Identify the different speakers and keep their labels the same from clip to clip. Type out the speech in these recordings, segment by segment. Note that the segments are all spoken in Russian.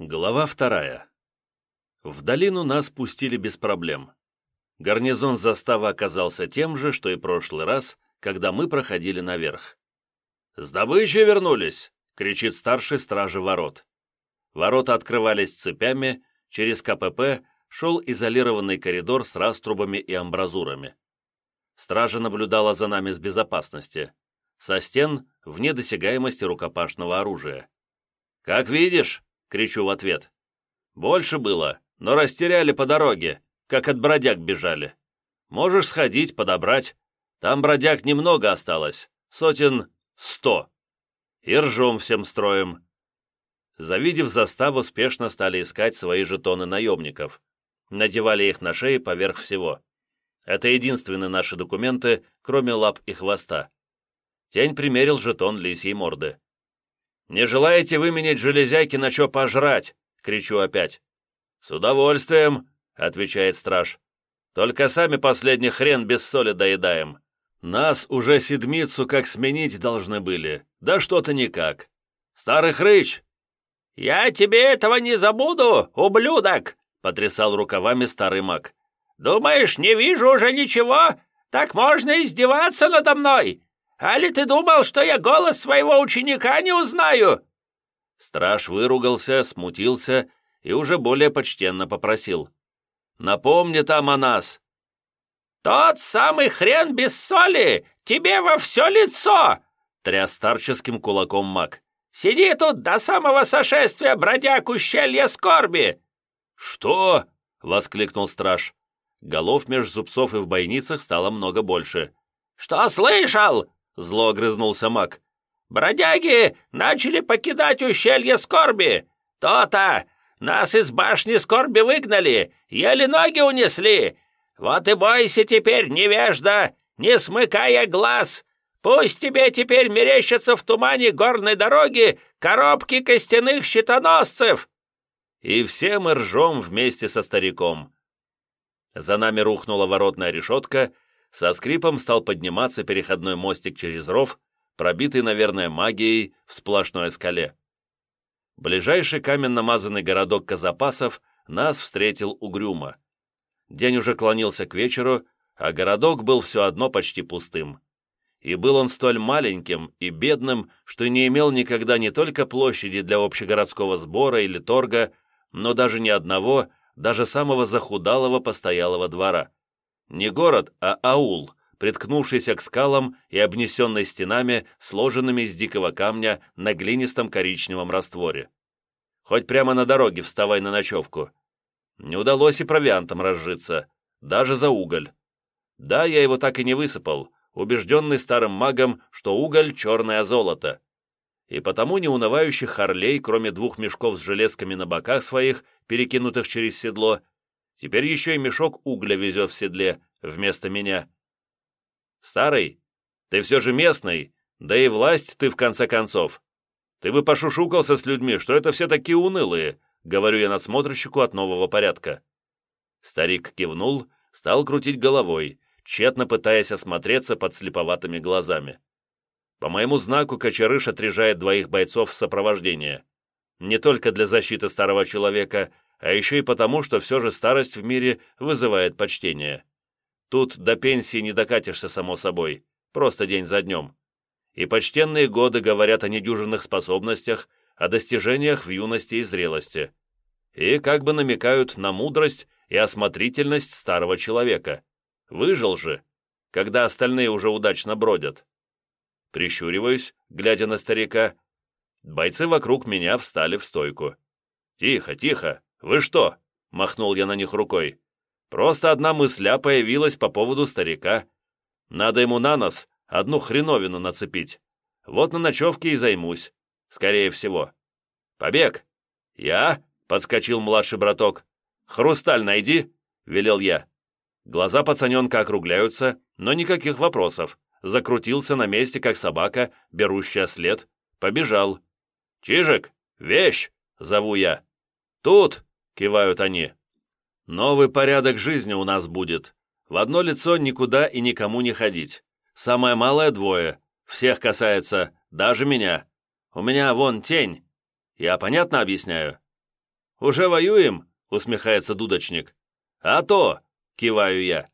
Speaker 1: Глава вторая. В долину нас пустили без проблем. Гарнизон заставы оказался тем же, что и прошлый раз, когда мы проходили наверх. «С добычей вернулись!» — кричит старший стражи ворот. Ворота открывались цепями, через КПП шел изолированный коридор с раструбами и амбразурами. Стража наблюдала за нами с безопасности. Со стен вне досягаемости рукопашного оружия. «Как видишь!» — кричу в ответ. «Больше было, но растеряли по дороге, как от бродяг бежали. Можешь сходить, подобрать. Там бродяг немного осталось, сотен сто. И ржем всем строем». Завидев заставу, спешно стали искать свои жетоны наемников. Надевали их на шеи поверх всего. Это единственные наши документы, кроме лап и хвоста. Тень примерил жетон лисьей морды. «Не желаете выменять железяки на чё пожрать?» — кричу опять. «С удовольствием», — отвечает страж. «Только сами последний хрен без соли доедаем. Нас уже седмицу как сменить должны были, да что-то никак. Старый хрыч!»
Speaker 2: «Я тебе этого не забуду, ублюдок!» — потрясал рукавами старый маг. «Думаешь, не вижу уже ничего? Так можно издеваться надо мной! Али ты думал, что я голос своего ученика не узнаю?»
Speaker 1: Страж выругался, смутился и уже более почтенно попросил. «Напомни там о нас!»
Speaker 2: «Тот самый хрен без соли! Тебе во все лицо!» тряс старческим кулаком маг. «Сиди тут до самого сошествия, бродяг ущелья скорби!»
Speaker 1: «Что?» — воскликнул страж. Голов меж зубцов и в бойницах стало много больше.
Speaker 2: «Что слышал?» Зло огрызнулся маг. «Бродяги начали покидать ущелье скорби! То-то! Нас из башни скорби выгнали, еле ноги унесли! Вот и бойся теперь, невежда, не смыкая глаз! Пусть тебе теперь мерещатся в тумане горной дороги коробки костяных щитоносцев!»
Speaker 1: И все мы ржем вместе со стариком. За нами рухнула воротная решетка, со скрипом стал подниматься переходной мостик через ров, пробитый, наверное, магией в сплошной скале. Ближайший каменно-мазанный городок Казапасов нас встретил угрюмо. День уже клонился к вечеру, а городок был все одно почти пустым. И был он столь маленьким и бедным, что не имел никогда не только площади для общегородского сбора или торга, но даже ни одного, даже самого захудалого постоялого двора. Не город, а аул, приткнувшийся к скалам и обнесенный стенами, сложенными из дикого камня на глинистом коричневом растворе. Хоть прямо на дороге вставай на ночевку. Не удалось и провиантом разжиться, даже за уголь. Да, я его так и не высыпал, убежденный старым магом, что уголь — черное золото. И потому неунывающих Харлей, кроме двух мешков с железками на боках своих, перекинутых через седло, Теперь еще и мешок угля везет в седле вместо меня. Старый, ты все же местный, да и власть ты в конце концов. Ты бы пошушукался с людьми, что это все такие унылые, говорю я надсмотрщику от нового порядка. Старик кивнул, стал крутить головой, тщетно пытаясь осмотреться под слеповатыми глазами. По моему знаку Кочерыш отряжает двоих бойцов в сопровождение. Не только для защиты старого человека, а еще и потому, что все же старость в мире вызывает почтение. Тут до пенсии не докатишься, само собой, просто день за днем. И почтенные годы говорят о недюжинных способностях, о достижениях в юности и зрелости. И как бы намекают на мудрость и осмотрительность старого человека. Выжил же, когда остальные уже удачно бродят. Прищуриваюсь, глядя на старика. Бойцы вокруг меня встали в стойку. «Тихо, тихо!» «Вы что?» — махнул я на них рукой. «Просто одна мысля появилась по поводу старика. Надо ему на нос одну хреновину нацепить. Вот на ночевке и займусь. Скорее всего. Побег!» «Я?» — подскочил младший браток. «Хрусталь найди!» — велел я. Глаза пацаненка округляются, но никаких вопросов. Закрутился на месте, как собака, берущая след. Побежал. «Чижик! Вещь!» — зову я. «Тут!» Кивают они. Новый порядок жизни у нас будет. В одно лицо никуда и никому не ходить. Самое малое двое. Всех касается, даже меня. У меня вон тень. Я понятно объясняю? Уже воюем?» — усмехается дудочник. «А то!» — киваю я.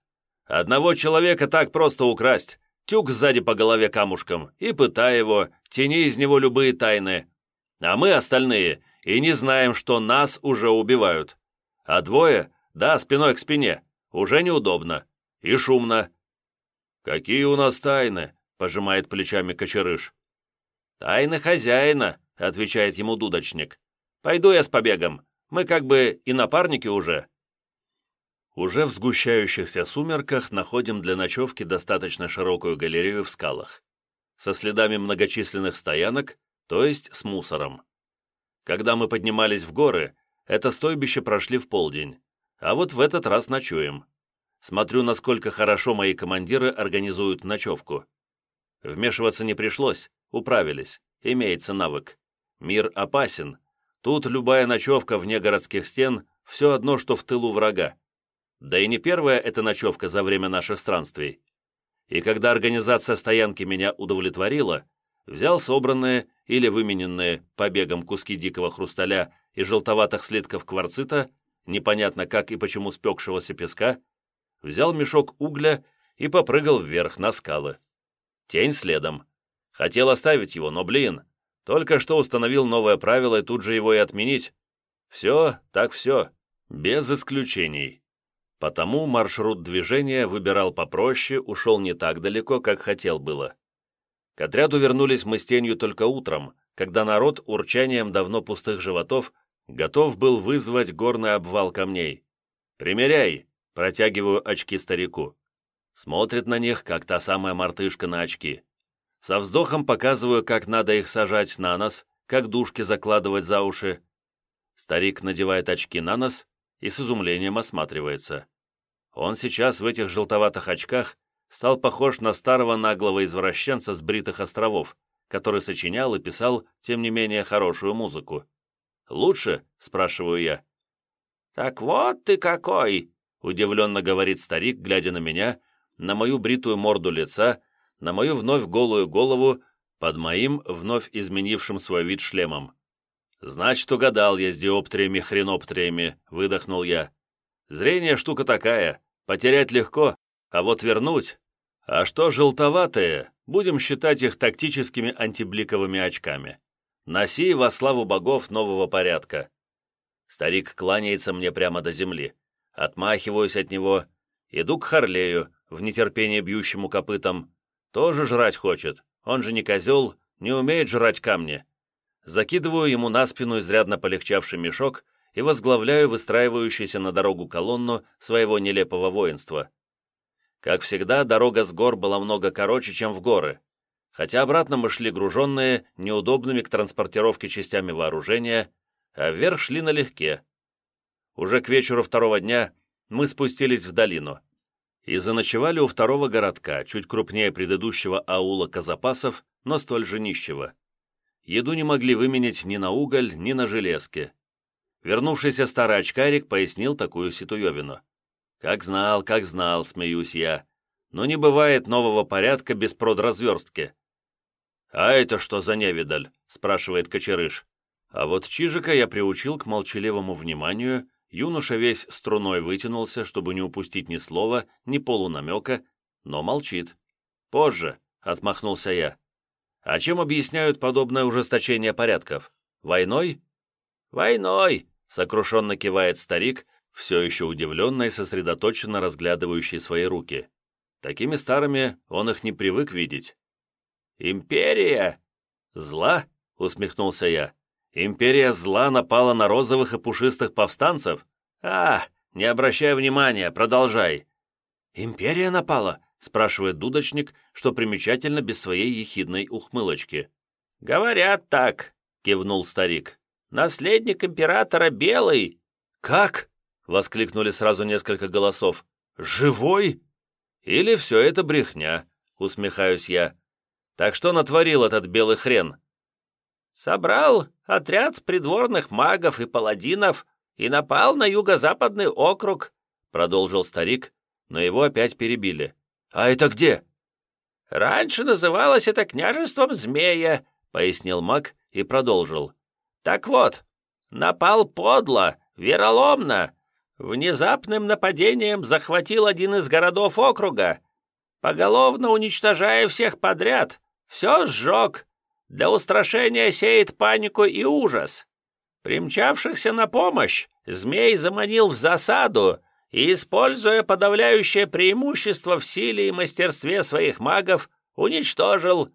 Speaker 1: «Одного человека так просто украсть. Тюк сзади по голове камушком и пытай его, тяни из него любые тайны. А мы остальные и не знаем, что нас уже убивают. А двое, да, спиной к спине, уже неудобно и шумно». «Какие у нас тайны?» — пожимает плечами кочерыш. «Тайны хозяина», — отвечает ему дудочник. «Пойду я с побегом. Мы как бы и напарники уже». Уже в сгущающихся сумерках находим для ночевки достаточно широкую галерею в скалах. Со следами многочисленных стоянок, то есть с мусором. Когда мы поднимались в горы, это стойбище прошли в полдень, а вот в этот раз ночуем. Смотрю, насколько хорошо мои командиры организуют ночевку. Вмешиваться не пришлось, управились, имеется навык. Мир опасен. Тут любая ночевка вне городских стен – все одно, что в тылу врага. Да и не первая эта ночевка за время наших странствий. И когда организация стоянки меня удовлетворила, взял собранные или вымененные побегом куски дикого хрусталя и желтоватых слитков кварцита, непонятно как и почему спекшегося песка, взял мешок угля и попрыгал вверх на скалы. Тень следом. Хотел оставить его, но, блин, только что установил новое правило и тут же его и отменить. Все, так все, без исключений. Потому маршрут движения выбирал попроще, ушел не так далеко, как хотел было. К отряду вернулись мы с тенью только утром, когда народ урчанием давно пустых животов готов был вызвать горный обвал камней. «Примеряй!» — протягиваю очки старику. Смотрит на них, как та самая мартышка на очки. Со вздохом показываю, как надо их сажать на нос, как дужки закладывать за уши. Старик надевает очки на нос и с изумлением осматривается. Он сейчас в этих желтоватых очках стал похож на старого наглого извращенца с бритых островов, который сочинял и писал, тем не менее, хорошую музыку. «Лучше?» — спрашиваю я.
Speaker 2: «Так вот ты какой!» — удивленно говорит старик, глядя на меня, на мою бритую морду лица, на мою вновь голую голову, под моим вновь изменившим свой вид шлемом.
Speaker 1: «Значит, угадал я с диоптриями-хреноптриями», — выдохнул я. «Зрение штука такая, потерять легко, а вот вернуть... А что желтоватые, будем считать их тактическими антибликовыми очками. Носи во славу богов нового порядка». Старик кланяется мне прямо до земли. Отмахиваюсь от него, иду к Харлею, в нетерпении бьющему копытом. Тоже жрать хочет, он же не козел, не умеет жрать камни. Закидываю ему на спину изрядно полегчавший мешок и возглавляю выстраивающуюся на дорогу колонну своего нелепого воинства. Как всегда, дорога с гор была много короче, чем в горы, хотя обратно мы шли груженные, неудобными к транспортировке частями вооружения, а вверх шли налегке. Уже к вечеру второго дня мы спустились в долину и заночевали у второго городка, чуть крупнее предыдущего аула Казапасов, но столь же нищего. Еду не могли выменять ни на уголь, ни на железки. Вернувшийся старый очкарик пояснил такую ситуевину. «Как знал, как знал», — смеюсь я. «Но не бывает нового порядка без продразверстки». «А это что за невидаль?» — спрашивает Кочерыш. А вот Чижика я приучил к молчаливому вниманию Юноша весь струной вытянулся, чтобы не упустить ни слова, ни полунамека, но молчит. «Позже», — отмахнулся я. «А чем объясняют подобное ужесточение порядков? Войной?»
Speaker 2: «Войной», —
Speaker 1: сокрушенно кивает старик, все еще удивленно и сосредоточенно разглядывающий свои руки. Такими старыми он их не привык видеть.
Speaker 2: «Империя?»
Speaker 1: «Зла?» — усмехнулся я. Империя зла напала на розовых и пушистых повстанцев? А, не обращай внимания, продолжай. Империя напала? спрашивает дудочник, что примечательно без своей ехидной ухмылочки.
Speaker 2: «Говорят так», — кивнул старик. «Наследник императора Белый».
Speaker 1: «Как?» — воскликнули сразу несколько голосов. «Живой?» «Или все это брехня?» — усмехаюсь я. «Так что натворил этот белый хрен?»
Speaker 2: собрал отряд придворных магов и паладинов и напал на юго-западный округ», — продолжил старик, но его опять перебили. «А это где?» «Раньше называлось это княжеством Змея», — пояснил маг и продолжил. «Так вот, напал подло, вероломно. Внезапным нападением захватил один из городов округа, поголовно уничтожая всех подряд, все сжег. Для устрашения сеет панику и ужас. Примчавшихся на помощь змей заманил в засаду и, используя подавляющее преимущество в силе и мастерстве своих магов, уничтожил.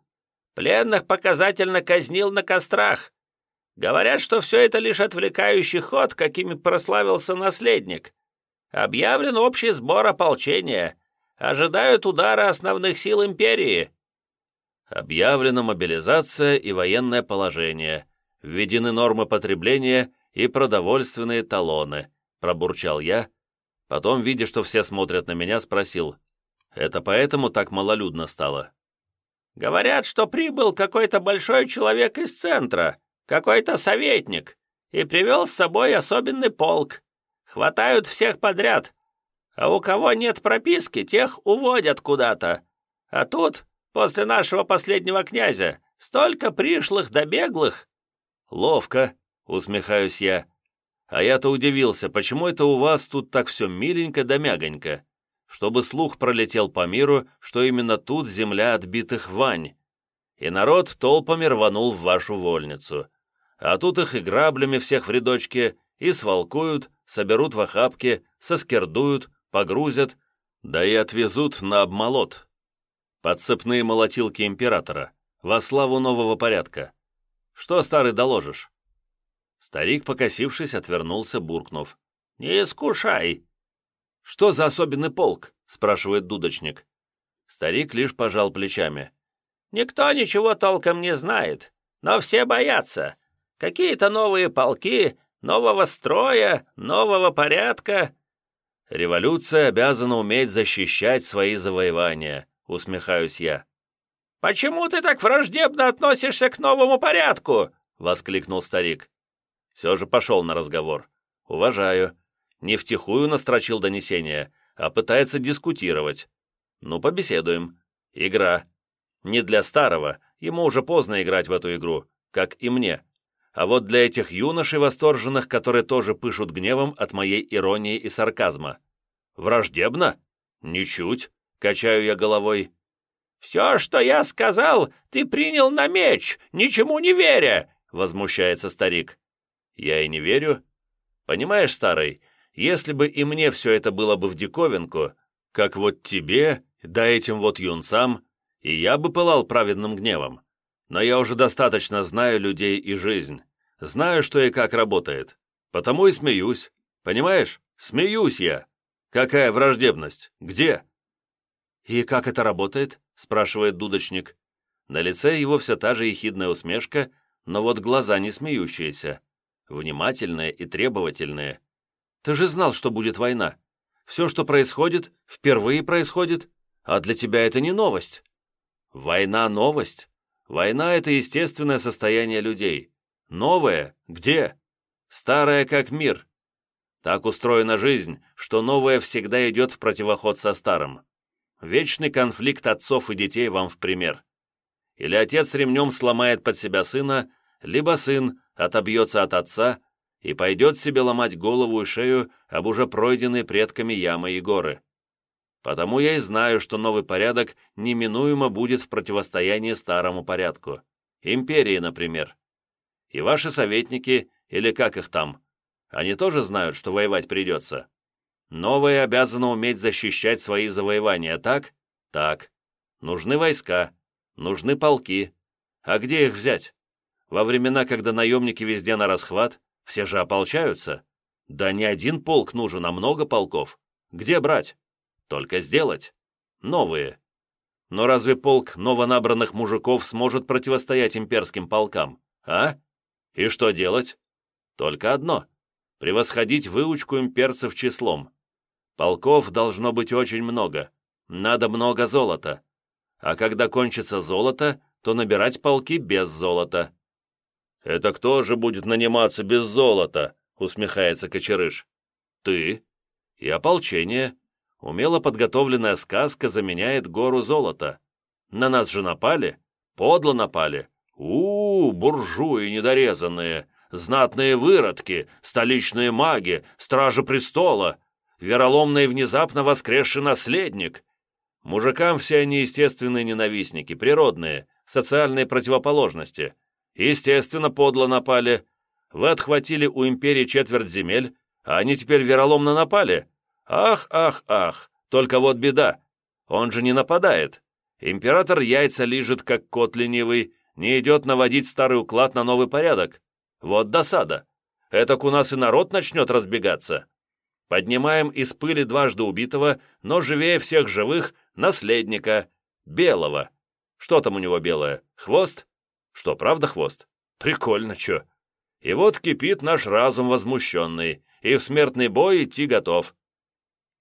Speaker 2: Пленных показательно казнил на кострах. Говорят, что все это лишь отвлекающий ход, какими прославился наследник. Объявлен общий сбор ополчения. Ожидают удара основных сил империи.
Speaker 1: Объявлена мобилизация и военное положение. Введены нормы потребления и продовольственные талоны, пробурчал я. Потом, видя, что все смотрят на меня, спросил. Это поэтому так малолюдно стало?
Speaker 2: Говорят, что прибыл какой-то большой человек из центра, какой-то советник, и привел с собой особенный полк. Хватают всех подряд, а у кого нет прописки, тех уводят куда-то. А тут, после нашего последнего князя, столько пришлых да беглых».
Speaker 1: «Ловко», — усмехаюсь я. «А я-то удивился, почему это у вас тут так все миленько да мягонько? Чтобы слух пролетел по миру, что именно тут земля отбитых вань. И народ толпами рванул в вашу вольницу а тут их и граблями всех в рядочке, и свалкуют, соберут в охапки, соскердуют, погрузят, да и отвезут на обмолот. Подцепные молотилки императора, во славу нового порядка. Что, старый, доложишь?» Старик, покосившись, отвернулся, буркнув.
Speaker 2: «Не искушай!»
Speaker 1: «Что за особенный полк?» — спрашивает дудочник. Старик лишь пожал плечами.
Speaker 2: «Никто ничего толком не знает, но все боятся. Какие-то новые полки, нового строя, нового порядка».
Speaker 1: «Революция обязана уметь защищать свои завоевания», — усмехаюсь я.
Speaker 2: «Почему ты так враждебно относишься к новому порядку?» — воскликнул старик.
Speaker 1: Все же пошел на разговор. «Уважаю. Не втихую настрочил донесение, а пытается дискутировать. Ну, побеседуем. Игра. Не для старого, ему уже поздно играть в эту игру, как и мне. А вот для этих юношей восторженных, которые тоже пышут гневом от моей иронии и сарказма. Враждебно? Ничуть, качаю я головой.
Speaker 2: «Все, что я сказал, ты принял на меч, ничему не веря!» — возмущается старик.
Speaker 1: «Я и не верю. Понимаешь, старый, если бы и мне все это было бы в диковинку, как вот тебе, да этим вот юнцам, и я бы пылал праведным гневом. Но я уже достаточно знаю людей и жизнь. Знаю, что и как работает. Потому и смеюсь. Понимаешь? Смеюсь я. Какая враждебность? Где?» «И как это работает?» — спрашивает дудочник. На лице его вся та же ехидная усмешка, но вот глаза не смеющиеся. Внимательные и требовательные. «Ты же знал, что будет война. Все, что происходит, впервые происходит, а для тебя это не новость». «Война — новость. Война — это естественное состояние людей. Новое — где? Старое как мир. Так устроена жизнь, что новое всегда идет в противоход со старым. Вечный конфликт отцов и детей вам в пример. Или отец ремнем сломает под себя сына, либо сын отобьется от отца и пойдет себе ломать голову и шею об уже пройденные предками ямы и горы. Потому я и знаю, что новый порядок неминуемо будет в противостоянии старому порядку. Империи, например. И ваши советники, или как их там, они тоже знают, что воевать придется. Новые обязаны уметь защищать свои завоевания, так? Так. Нужны войска, нужны полки. А где их взять? Во времена, когда наемники везде на расхват, все же ополчаются. Да не один полк нужен, а много полков. Где брать? Только сделать. Новые. Но разве полк новонабранных мужиков сможет противостоять имперским полкам, а? И что делать? Только одно — превосходить выучку имперцев числом. Полков должно быть очень много. Надо много золота. А когда кончится золото, то набирать полки без золота. «Это кто же будет наниматься без золота?» — усмехается Кочерыш. «Ты и ополчение, Умело подготовленная сказка заменяет гору золота. На нас же напали, подло напали. у, -у буржуи недорезанные, знатные выродки, столичные маги, стражи престола, вероломный внезапно воскресший наследник. Мужикам все они естественные ненавистники, природные, социальные противоположности. Естественно, подло напали. Вы отхватили у империи четверть земель, а они теперь вероломно напали. Ах, ах, ах, только вот беда. Он же не нападает. Император яйца лижет, как кот ленивый, не идет наводить старый уклад на новый порядок. Вот досада. Этак у нас и народ начнет разбегаться. Поднимаем из пыли дважды убитого, но живее всех живых, наследника, белого. Что там у него белое? Хвост? Что, правда хвост? Прикольно, чё. И вот кипит наш разум возмущенный, и в смертный бой идти готов.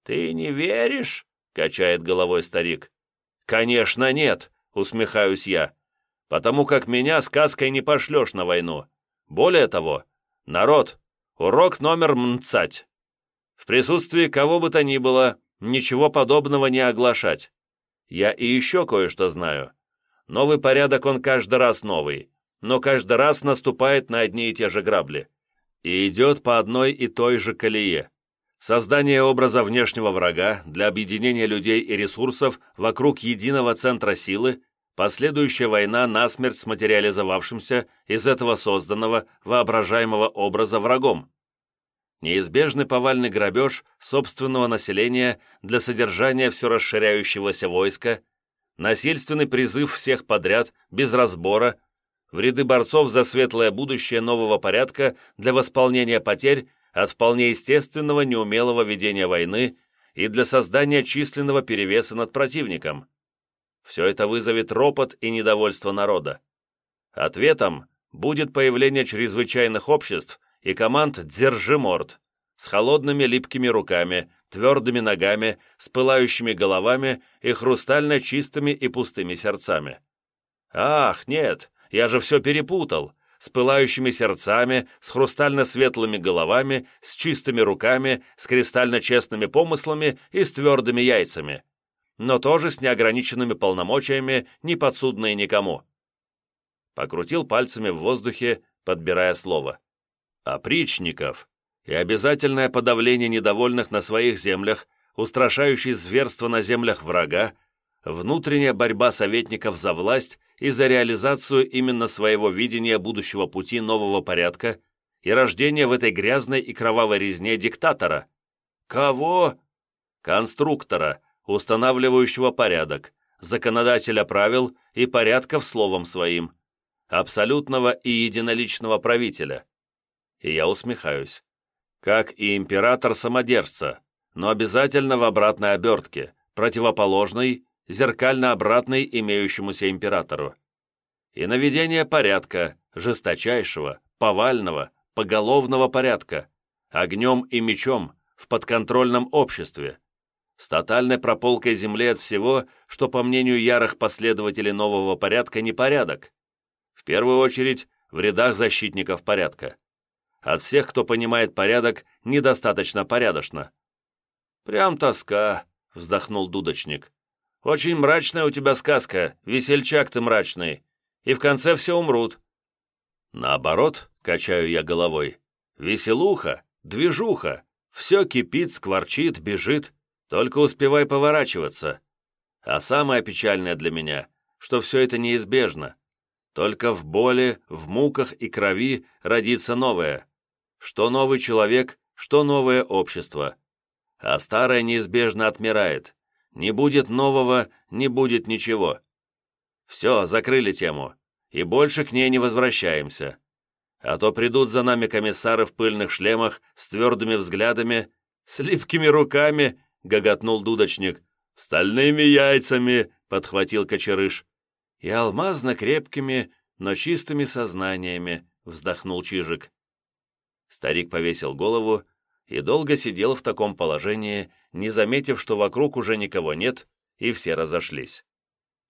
Speaker 1: «Ты не веришь?» — качает головой старик. «Конечно нет», — усмехаюсь я, «потому как меня сказкой не пошлешь на войну. Более того, народ, урок номер мцать. В присутствии кого бы то ни было, ничего подобного не оглашать. Я и еще кое-что знаю. Новый порядок он каждый раз новый, но каждый раз наступает на одни и те же грабли. И идет по одной и той же колее. Создание образа внешнего врага для объединения людей и ресурсов вокруг единого центра силы, последующая война насмерть с материализовавшимся из этого созданного воображаемого образа врагом. Неизбежный повальный грабеж собственного населения для содержания все расширяющегося войска, насильственный призыв всех подряд, без разбора, в ряды борцов за светлое будущее нового порядка для восполнения потерь от вполне естественного неумелого ведения войны и для создания численного перевеса над противником. Все это вызовет ропот и недовольство народа. Ответом будет появление чрезвычайных обществ и команд «Держи морд» с холодными липкими руками, твердыми ногами, с пылающими головами и хрустально чистыми и пустыми сердцами. Ах, нет, я же все перепутал с пылающими сердцами, с хрустально-светлыми головами, с чистыми руками, с кристально-честными помыслами и с твердыми яйцами, но тоже с неограниченными полномочиями, не подсудные никому. Покрутил пальцами в воздухе, подбирая слово. Опричников и обязательное подавление недовольных на своих землях, устрашающий зверство на землях врага, внутренняя борьба советников за власть и за реализацию именно своего видения будущего пути нового порядка и рождение в этой грязной и кровавой резне диктатора. Кого? Конструктора, устанавливающего порядок, законодателя правил и порядков словом своим, абсолютного и единоличного правителя. И я усмехаюсь. Как и император-самодержца, но обязательно в обратной обертке, противоположной зеркально обратный имеющемуся императору. И наведение порядка, жесточайшего, повального, поголовного порядка, огнем и мечом в подконтрольном обществе, с тотальной прополкой земли от всего, что, по мнению ярых последователей нового порядка, непорядок. В первую очередь, в рядах защитников порядка. От всех, кто понимает порядок, недостаточно порядочно. «Прям тоска», — вздохнул дудочник. Очень мрачная у тебя сказка, весельчак ты мрачный. И в конце все умрут». Наоборот, качаю я головой. Веселуха, движуха, все кипит, скворчит, бежит, только успевай поворачиваться. А самое печальное для меня, что все это неизбежно. Только в боли, в муках и крови родится новое. Что новый человек, что новое общество. А старое неизбежно отмирает. Не будет нового, не будет ничего. Все, закрыли тему, и больше к ней не возвращаемся. А то придут за нами комиссары в пыльных шлемах с твердыми взглядами, с липкими руками, — гоготнул дудочник. «Стальными яйцами!» — подхватил кочерыш. «И алмазно-крепкими, но чистыми сознаниями», — вздохнул Чижик. Старик повесил голову и долго сидел в таком положении, не заметив, что вокруг уже никого нет, и все разошлись.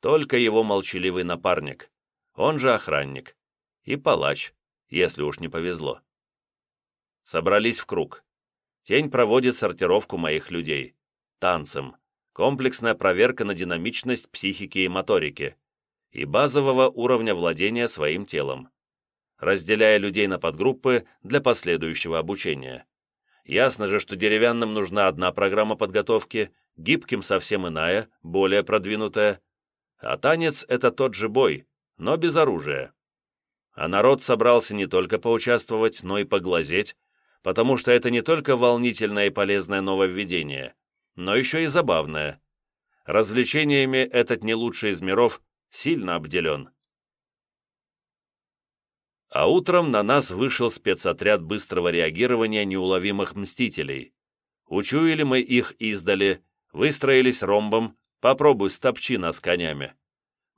Speaker 1: Только его молчаливый напарник, он же охранник, и палач, если уж не повезло. Собрались в круг. Тень проводит сортировку моих людей. Танцем. Комплексная проверка на динамичность психики и моторики. И базового уровня владения своим телом. разделяя людей на подгруппы для последующего обучения. Ясно же, что деревянным нужна одна программа подготовки, гибким совсем иная, более продвинутая, а танец — это тот же бой, но без оружия. А народ собрался не только поучаствовать, но и поглазеть, потому что это не только волнительное и полезное нововведение, но еще и забавное. Развлечениями этот не лучший из миров сильно обделен. А утром на нас вышел спецотряд быстрого реагирования неуловимых мстителей. Учуяли мы их издали, выстроились ромбом, попробуй стопчи нас конями.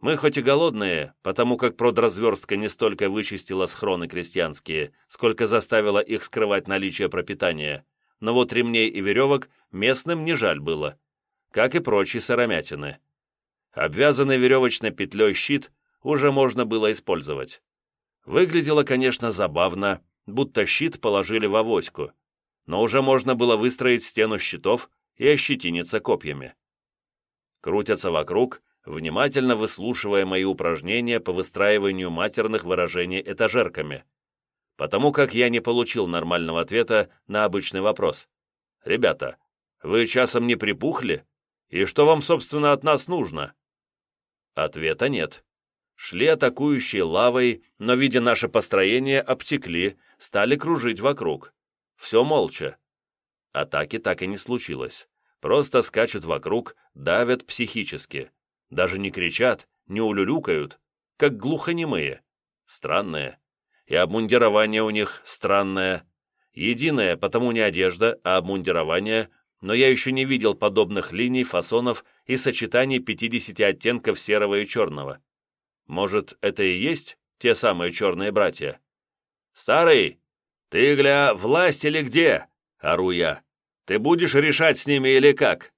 Speaker 1: Мы хоть и голодные, потому как продразверстка не столько вычистила схроны крестьянские, сколько заставила их скрывать наличие пропитания, но вот ремней и веревок местным не жаль было, как и прочие сыромятины. Обвязанный веревочной петлей щит уже можно было использовать. Выглядело, конечно, забавно, будто щит положили в авоську, но уже можно было выстроить стену щитов и ощетиниться копьями. Крутятся вокруг, внимательно выслушивая мои упражнения по выстраиванию матерных выражений этажерками, потому как я не получил нормального ответа на обычный вопрос. «Ребята, вы часом не припухли? И что вам, собственно, от нас нужно?» Ответа нет. Шли атакующие лавой, но, видя наше построение, обтекли, стали кружить вокруг. Все молча. Атаки так и не случилось. Просто скачут вокруг, давят психически. Даже не кричат, не улюлюкают, как глухонемые. Странные. И обмундирование у них странное. Единое, потому не одежда, а обмундирование, но я еще не видел подобных линий, фасонов и сочетаний 50 оттенков серого и черного. Может, это и есть те самые черные братья? «Старый, ты, гля, власть или где?» — ору я. «Ты будешь решать с ними или как?»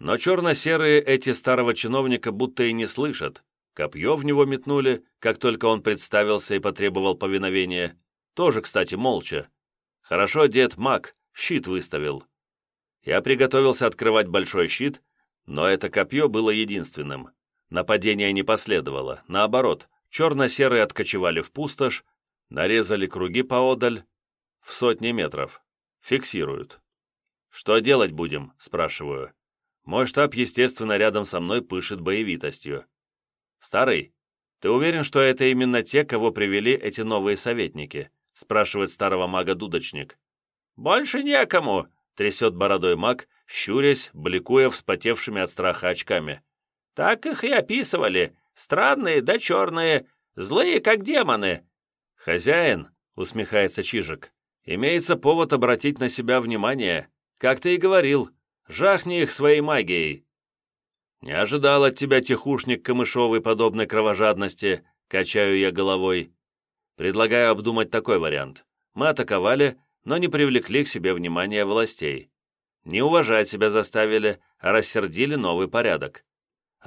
Speaker 1: Но черно-серые эти старого чиновника будто и не слышат. Копье в него метнули, как только он представился и потребовал повиновения. Тоже, кстати, молча. Хорошо дед маг, щит выставил. Я приготовился открывать большой щит, но это копье было единственным. Нападения не последовало. Наоборот, черно-серые откочевали в пустошь, нарезали круги поодаль, в сотни метров. Фиксируют. «Что делать будем?» – спрашиваю. Мой штаб, естественно, рядом со мной пышет боевитостью. «Старый, ты уверен, что это именно те, кого привели эти новые советники?» спрашивает старого мага дудочник. «Больше некому», — трясет бородой маг, щурясь, бликуя вспотевшими от страха очками. «Так их и описывали. Странные да черные, злые, как демоны». «Хозяин», — усмехается Чижик, — «имеется повод обратить на себя внимание. Как ты и говорил, Жахни их своей магией!» «Не ожидал от тебя, тихушник камышовый, подобной кровожадности», — качаю я головой. Предлагаю обдумать такой вариант. Мы атаковали, но не привлекли к себе внимания властей. Не уважать себя заставили, а рассердили новый порядок.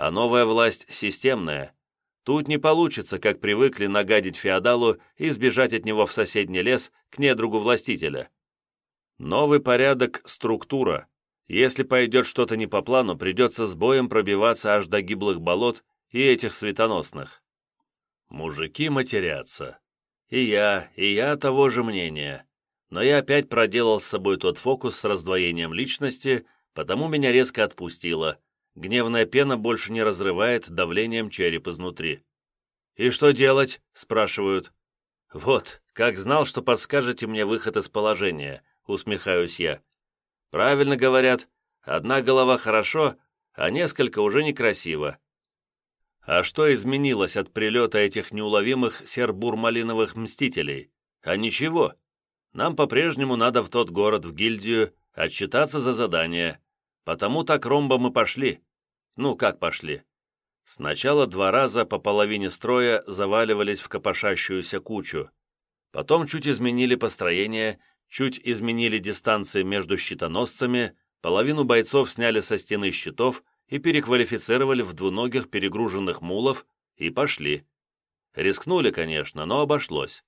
Speaker 1: А новая власть системная. Тут не получится, как привыкли нагадить феодалу и сбежать от него в соседний лес к недругу властителя. Новый порядок – структура, если пойдет что-то не по плану, придется с боем пробиваться аж до гиблых болот и этих светоносных. Мужики матерятся. И я, и я того же мнения. Но я опять проделал с собой тот фокус с раздвоением личности, потому меня резко отпустило. Гневная пена больше не разрывает давлением череп изнутри. «И что делать?» – спрашивают. «Вот, как знал, что подскажете мне выход из положения», – усмехаюсь я. Правильно говорят, одна голова хорошо, а несколько уже некрасиво. А что изменилось от прилета этих неуловимых сербур-малиновых мстителей? А ничего. Нам по-прежнему надо в тот город, в гильдию, отчитаться за задание. Потому так ромбом мы пошли. Ну, как пошли? Сначала два раза по половине строя заваливались в копошащуюся кучу. Потом чуть изменили построение чуть изменили дистанции между щитоносцами, половину бойцов сняли со стены щитов и переквалифицировали в двуногих перегруженных мулов и пошли. Рискнули, конечно, но обошлось.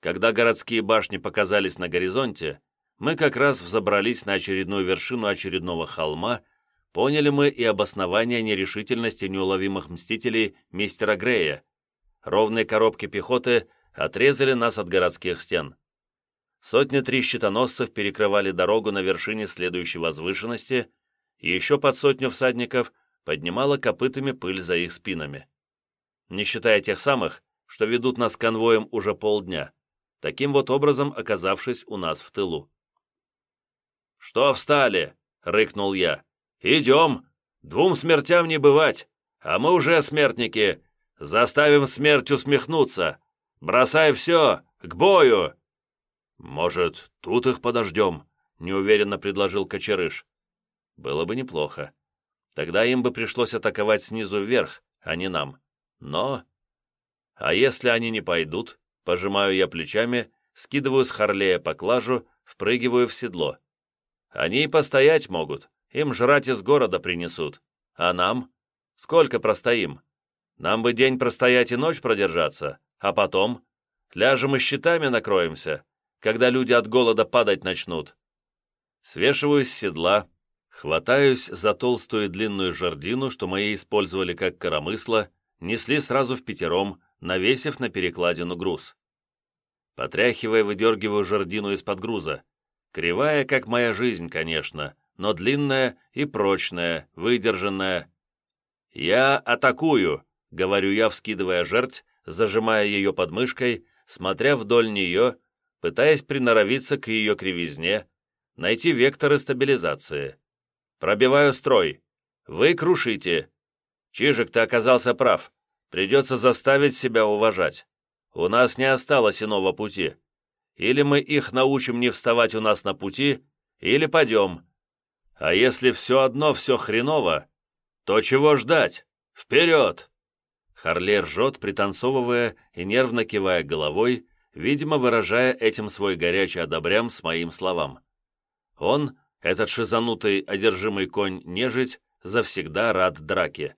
Speaker 1: Когда городские башни показались на горизонте, мы как раз взобрались на очередную вершину очередного холма, поняли мы и обоснование нерешительности неуловимых мстителей мистера Грея. Ровные коробки пехоты отрезали нас от городских стен. Сотни три щитоносцев перекрывали дорогу на вершине следующей возвышенности, и еще под сотню всадников поднимала копытами пыль за их спинами. Не считая тех самых, что ведут нас конвоем уже полдня, таким вот образом оказавшись у нас в тылу. «Что встали?» — рыкнул я. «Идем! Двум смертям не бывать, а мы уже смертники. Заставим смерть усмехнуться. Бросай все, к бою!» «Может, тут их подождем?» — неуверенно предложил Кочерыш. «Было бы неплохо. Тогда им бы пришлось атаковать снизу вверх, а не нам. Но...» «А если они не пойдут?» Пожимаю я плечами, скидываю с Харлея поклажу, впрыгиваю в седло. «Они и постоять могут, им жрать из города принесут. А нам? Сколько простоим? Нам бы день простоять и ночь продержаться, а потом? Ляжем и щитами накроемся, когда люди от голода падать начнут. Свешиваюсь с седла, хватаюсь за толстую и длинную жердину, что мои использовали как коромысло, несли сразу в пятером, навесив на перекладину груз. Потряхивая, выдергиваю жердину из-под груза. Кривая, как моя жизнь, конечно, но длинная и прочная, выдержанная. «Я атакую!» — говорю я, вскидывая жерть, зажимая ее подмышкой, смотря вдоль нее, пытаясь приноровиться к ее кривизне, найти векторы стабилизации. Пробиваю строй. Вы крушите. Чижик, ты оказался прав. Придется заставить себя уважать. У нас не осталось иного пути. Или мы их научим не вставать у нас на пути, или пойдем. А если все одно все хреново, то чего ждать? Вперед!» Харлей ржет, пританцовывая и нервно кивая головой, видимо, выражая этим свой горячий одобрям с моим словам. Он, этот шизанутый, одержимый конь нежить, завсегда рад драке.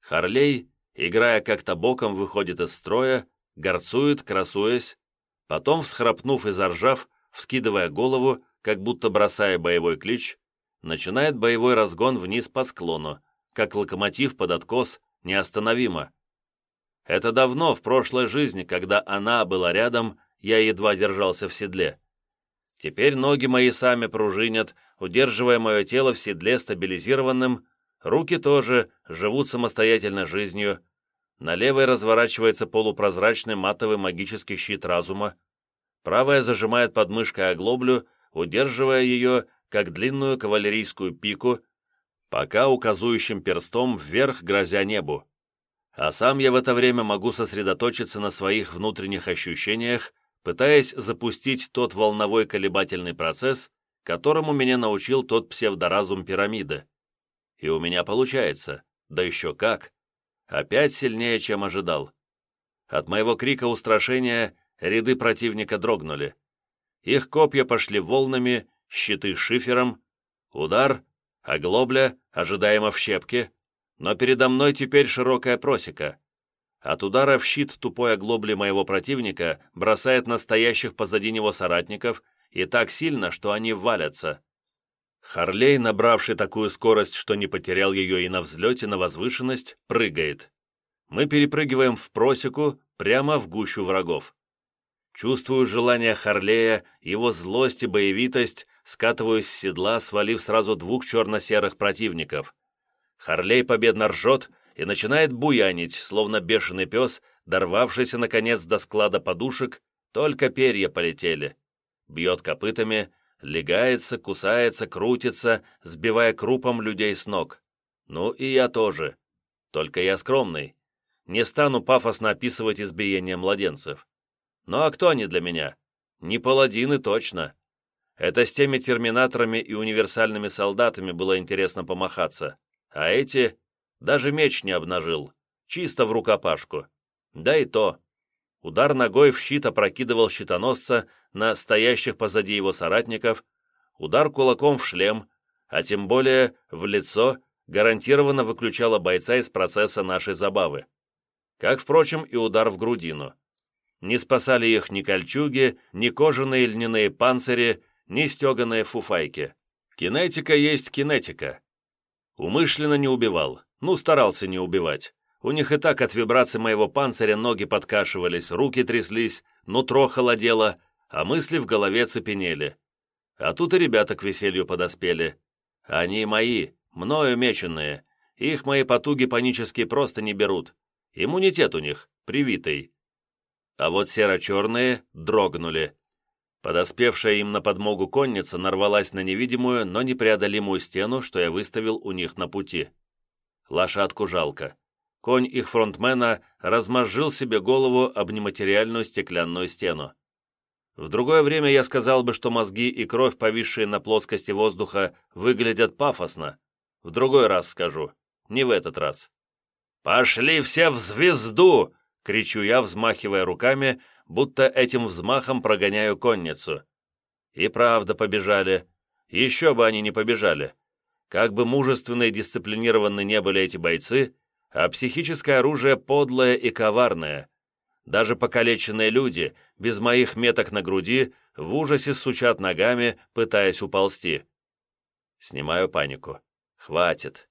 Speaker 1: Харлей, играя как-то боком, выходит из строя, горцует, красуясь, потом, всхрапнув и заржав, вскидывая голову, как будто бросая боевой клич, начинает боевой разгон вниз по склону, как локомотив под откос, неостановимо. Это давно, в прошлой жизни, когда она была рядом, я едва держался в седле. Теперь ноги мои сами пружинят, удерживая мое тело в седле стабилизированным, руки тоже живут самостоятельной жизнью. На левой разворачивается полупрозрачный матовый магический щит разума. Правая зажимает подмышкой оглоблю, удерживая ее как длинную кавалерийскую пику, пока указующим перстом вверх грозя небу. А сам я в это время могу сосредоточиться на своих внутренних ощущениях, пытаясь запустить тот волновой колебательный процесс, которому меня научил тот псевдоразум пирамиды. И у меня получается, да еще как. Опять сильнее, чем ожидал. От моего крика устрашения ряды противника дрогнули. Их копья пошли волнами, щиты шифером, удар, оглобля, ожидаемо в щепке, но передо мной теперь широкая просека. От удара в щит тупой оглобли моего противника бросает настоящих позади него соратников и так сильно, что они валятся. Харлей, набравший такую скорость, что не потерял ее и на взлете на возвышенность, прыгает. Мы перепрыгиваем в просеку прямо в гущу врагов. Чувствую желание Харлея, его злость и боевитость, скатываюсь с седла, свалив сразу двух черно-серых противников. Харлей победно ржет и начинает буянить, словно бешеный пес, дорвавшийся, наконец, до склада подушек, только перья полетели. Бьет копытами, легается, кусается, крутится, сбивая крупом людей с ног. Ну и я тоже. Только я скромный. Не стану пафосно описывать избиение младенцев. Ну а кто они для меня? Не паладины точно. Это с теми терминаторами и универсальными солдатами было интересно помахаться. А эти даже меч не обнажил. Чисто в рукопашку. Да и то. Удар ногой в щит опрокидывал щитоносца на стоящих позади его соратников, удар кулаком в шлем, а тем более в лицо гарантированно выключала бойца из процесса нашей забавы. Как, впрочем, и удар в грудину. Не спасали их ни кольчуги, ни кожаные льняные панцири, ни стеганые фуфайки. Кинетика есть кинетика. Умышленно не убивал, ну, старался не убивать. У них и так от вибраций моего панциря ноги подкашивались, руки тряслись, нутро холодело, а мысли в голове цепенели. А тут и ребята к веселью подоспели. Они мои, мною меченые. Их мои потуги панические просто не берут. Иммунитет у них, привитый. А вот серо-черные дрогнули. Подоспевшая им на подмогу конница нарвалась на невидимую, но непреодолимую стену, что я выставил у них на пути. Лошадку жалко. Конь их фронтмена размозжил себе голову об нематериальную стеклянную стену. В другое время я сказал бы, что мозги и кровь, повисшие на плоскости воздуха, выглядят пафосно. В другой раз скажу. Не в этот раз. «Пошли все в звезду!» — кричу я, взмахивая руками, будто этим взмахом прогоняю конницу. И правда побежали. Еще бы они не побежали. Как бы мужественны и дисциплинированы не были эти бойцы, а психическое оружие подлое и коварное. Даже покалеченные люди, без моих меток на груди, в ужасе сучат ногами, пытаясь уползти. Снимаю панику. Хватит.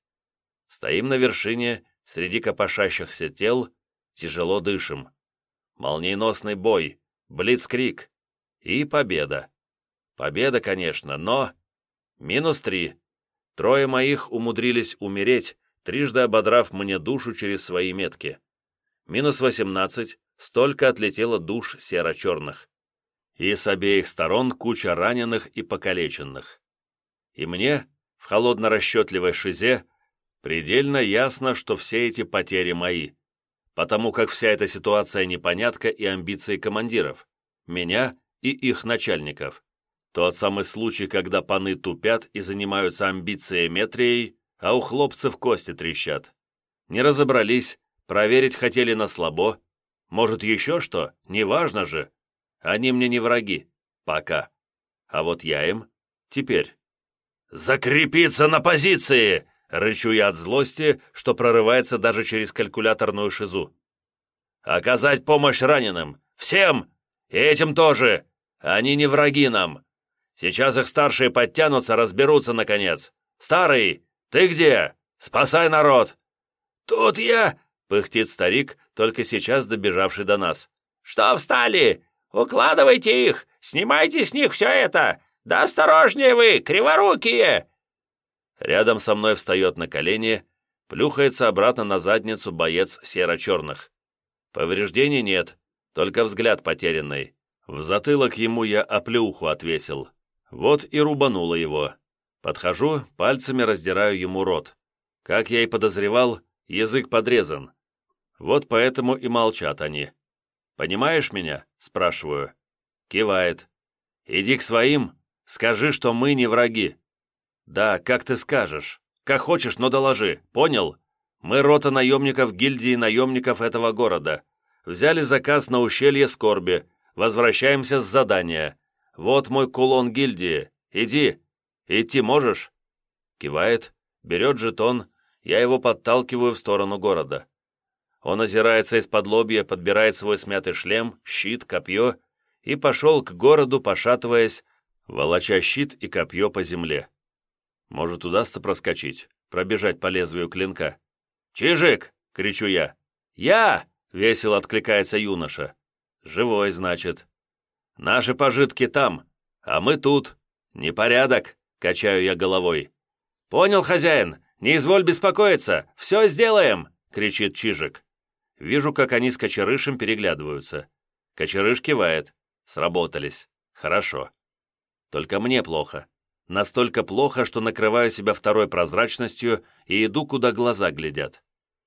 Speaker 1: Стоим на вершине, среди копошащихся тел, тяжело дышим. Молниеносный бой, блицкрик и победа. Победа, конечно, но... Минус три. Трое моих умудрились умереть, трижды ободрав мне душу через свои метки. Минус восемнадцать, столько отлетело душ серо-черных. И с обеих сторон куча раненых и покалеченных. И мне, в холодно-расчетливой шизе, предельно ясно, что все эти потери мои, потому как вся эта ситуация непонятка и амбиции командиров, меня и их начальников. Тот самый случай, когда паны тупят и занимаются амбицией-метрией, а у хлопцев кости трещат. Не разобрались, проверить хотели на слабо, может, еще что? Неважно же. Они мне не враги. Пока. А вот я им теперь. «Закрепиться на позиции!» Рычу я от злости, что прорывается даже через калькуляторную шизу. «Оказать помощь раненым! Всем! И этим тоже! Они не враги нам! Сейчас их старшие подтянутся, разберутся, наконец! Старый, ты где? Спасай народ!» «Тут я!» — пыхтит старик, только сейчас добежавший до нас. «Что встали? Укладывайте их! Снимайте с них все это! Да осторожнее вы, криворукие!» Рядом со мной встает на колени, плюхается обратно на задницу боец серо-черных. Повреждений нет, только взгляд потерянный. В затылок ему я оплюху отвесил. Вот и рубануло его. Подхожу, пальцами раздираю ему рот. Как я и подозревал, язык подрезан. Вот поэтому и молчат они. «Понимаешь меня?» – спрашиваю. Кивает. «Иди к своим, скажи, что мы не враги». «Да, как ты скажешь. Как хочешь, но доложи. Понял? Мы рота наемников гильдии наемников этого города. Взяли заказ на ущелье Скорби. Возвращаемся с задания. Вот мой кулон гильдии. Иди. Идти можешь?» Кивает, берет жетон. Я его подталкиваю в сторону города. Он озирается из-под лобья, подбирает свой смятый шлем, щит, копье и пошел к городу, пошатываясь, волоча щит и копье по земле. Может, удастся проскочить, пробежать по лезвию клинка. «Чижик!» — кричу я. «Я!» — весело откликается юноша. «Живой, значит. Наши пожитки там, а мы тут. Непорядок!» — качаю я головой. «Понял, хозяин, не изволь беспокоиться, все сделаем!» — кричит Чижик. Вижу, как они с Кочерышем переглядываются. Кочерыш кивает. Сработались. Хорошо. Только мне плохо. Настолько плохо, что накрываю себя второй прозрачностью и иду, куда глаза глядят.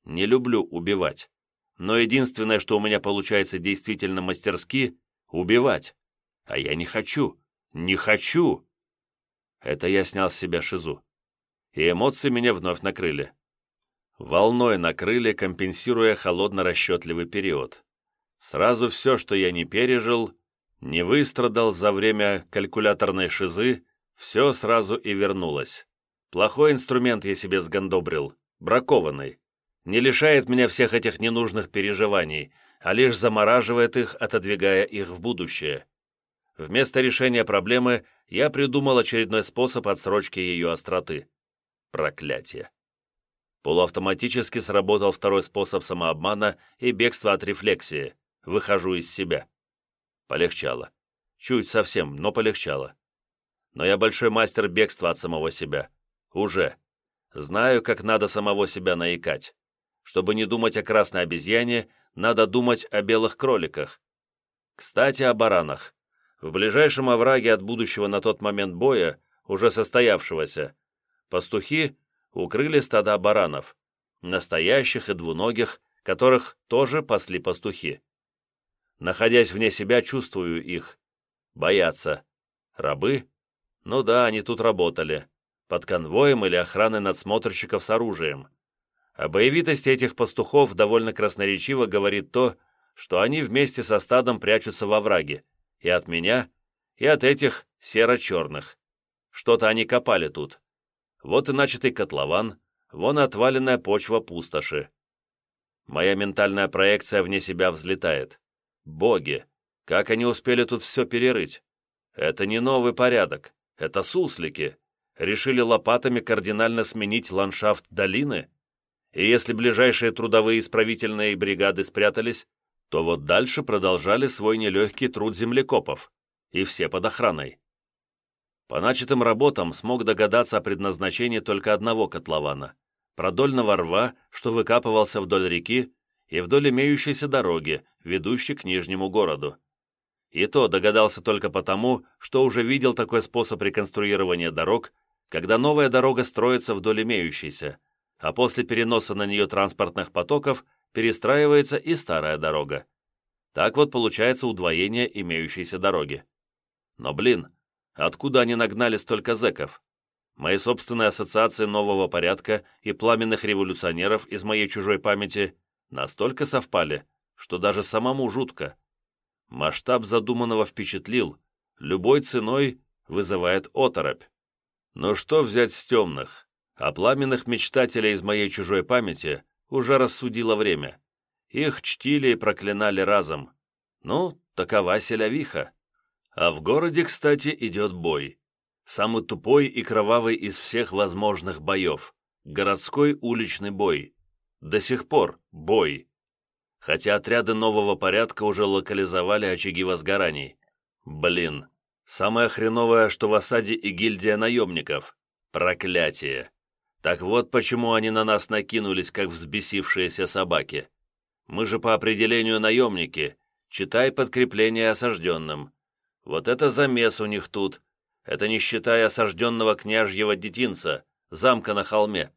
Speaker 1: Не люблю убивать. Но единственное, что у меня получается действительно мастерски — убивать. А я не хочу. Не хочу. Это я снял с себя шизу. И эмоции меня вновь накрыли. Волной накрыли, компенсируя холодно-расчетливый период. Сразу все, что я не пережил, не выстрадал за время калькуляторной шизы, все сразу и вернулось. Плохой инструмент я себе сгандобрил, бракованный. Не лишает меня всех этих ненужных переживаний, а лишь замораживает их, отодвигая их в будущее. Вместо решения проблемы я придумал очередной способ отсрочки ее остроты. Проклятие. Полуавтоматически сработал второй способ самообмана и бегства от рефлексии. Выхожу из себя. Полегчало. Чуть совсем, но полегчало. Но я большой мастер бегства от самого себя. Уже. Знаю, как надо самого себя наикать. Чтобы не думать о красной обезьяне, надо думать о белых кроликах. Кстати, о баранах. В ближайшем овраге от будущего на тот момент боя, уже состоявшегося, пастухи укрыли стада баранов, настоящих и двуногих, которых тоже пасли пастухи. Находясь вне себя, чувствую их. Боятся. Рабы? Ну да, они тут работали. Под конвоем или охраной надсмотрщиков с оружием. О боевитости этих пастухов довольно красноречиво говорит то, что они вместе со стадом прячутся во враге. И от меня, и от этих серо-черных. Что-то они копали тут. Вот и начатый котлован, вон отваленная почва пустоши. Моя ментальная проекция вне себя взлетает. Боги! Как они успели тут все перерыть? Это не новый порядок, это суслики. Решили лопатами кардинально сменить ландшафт долины? И если ближайшие трудовые исправительные бригады спрятались, то вот дальше продолжали свой нелегкий труд землекопов, и все под охраной. По начатым работам смог догадаться о предназначении только одного котлована – продольного рва, что выкапывался вдоль реки и вдоль имеющейся дороги, ведущей к Нижнему городу. И то догадался только потому, что уже видел такой способ реконструирования дорог, когда новая дорога строится вдоль имеющейся, а после переноса на нее транспортных потоков перестраивается и старая дорога. Так вот получается удвоение имеющейся дороги. Но блин, Откуда они нагнали столько зэков? Мои собственные ассоциации нового порядка и пламенных революционеров из моей чужой памяти настолько совпали, что даже самому жутко. Масштаб задуманного впечатлил, любой ценой вызывает оторопь. Но что взять с темных? А пламенных мечтателей из моей чужой памяти уже рассудило время. Их чтили и проклинали разом. Ну, такова селявиха. А в городе, кстати, идет бой. Самый тупой и кровавый из всех возможных боев. Городской уличный бой. До сих пор бой. Хотя отряды нового порядка уже локализовали очаги возгораний. Блин. Самое хреновое, что в осаде и гильдия наемников. Проклятие. Так вот почему они на нас накинулись, как взбесившиеся собаки. Мы же по определению наемники. Читай подкрепление осажденным. Вот это замес у них тут. Это не считая осажденного княжьего детинца, замка на холме.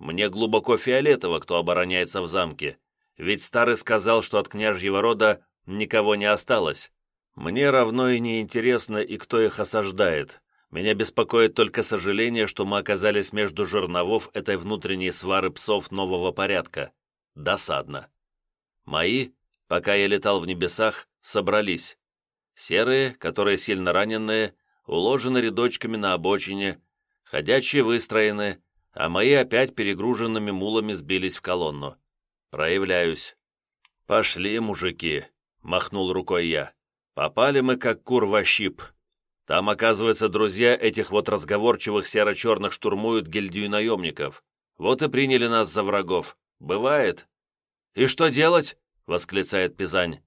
Speaker 1: Мне глубоко фиолетово, кто обороняется в замке. Ведь старый сказал, что от княжьего рода никого не осталось. Мне равно и не интересно, и кто их осаждает. Меня беспокоит только сожаление, что мы оказались между жерновов этой внутренней свары псов нового порядка. Досадно. Мои, пока я летал в небесах, собрались. Серые, которые сильно раненые, уложены рядочками на обочине, ходячие выстроены, а мои опять перегруженными мулами сбились в колонну. Проявляюсь. «Пошли, мужики», — махнул рукой я. «Попали мы, как кур во щип. Там, оказывается, друзья этих вот разговорчивых серо-черных штурмуют гильдию наемников. Вот и приняли нас за врагов. Бывает». «И что делать?» — восклицает Пизань.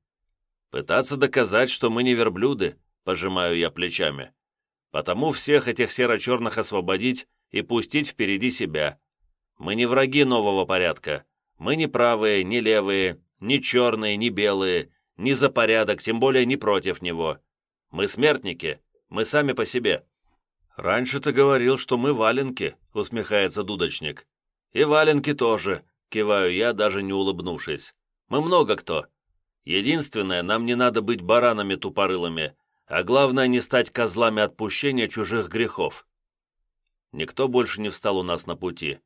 Speaker 1: Пытаться доказать, что мы не верблюды, пожимаю я плечами. Потому всех этих серо-черных освободить и пустить впереди себя. Мы не враги нового порядка. Мы не правые, не левые, не черные, не белые, не за порядок, тем более не против него. Мы смертники, мы сами по себе. «Раньше ты говорил, что мы валенки», — усмехается дудочник. «И валенки тоже», — киваю я, даже не улыбнувшись. «Мы много кто. Единственное, нам не надо быть баранами тупорылыми, а главное не стать козлами отпущения чужих грехов. Никто больше не встал у нас на пути.